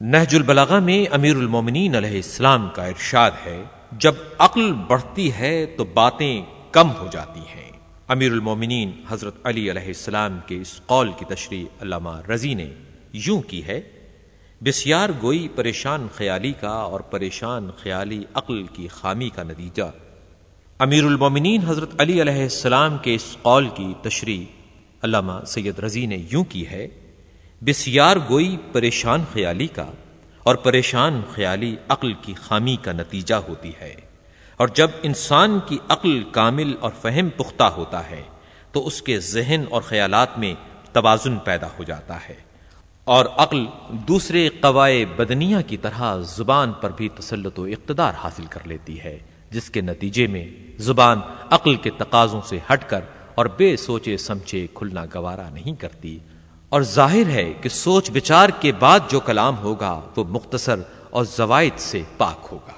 نہج البلاغا میں امیر المومنین علیہ السلام کا ارشاد ہے، جب عقل بڑھتی ہے تو باتیں کم ہو جاتی ہیں۔ امیر المومنین حضرت علی علیہ السلام کے اس قول کی تشریح علامہ رضی نے یوں کی ہے، بسیار گوئی پریشان خیالی کا اور پریشان خیالی عقل کی خامی کا نتیجہ۔ امیر المومنین حضرت علی علیہ السلام کے اس قول کی تشریح علامہ سید رضی نے یوں کی ہے بسیار گوئی پریشان خیالی کا اور پریشان خیالی عقل کی خامی کا نتیجہ ہوتی ہے۔ اور جب انسان کی عقل کامل اور فہم پختہ ہوتا ہے، تو اس کے ذہن اور خیالات میں توازن پیدا ہو جاتا ہے۔ اور عقل دوسرے قوائے بدنیا کی طرح زبان پر بھی تسلط و اقتدار حاصل کر لیتی ہے، جس کے نتیجے میں زبان عقل کے تقاضوں سے ہٹ کر اور بے سوچے سمجھے کھلنا گوارا نہیں کرتی۔ اور ظاہر ہے کہ سوچ بچار کے بعد جو کلام ہوگا وہ مختصر اور زوائد سے پاک ہوگا۔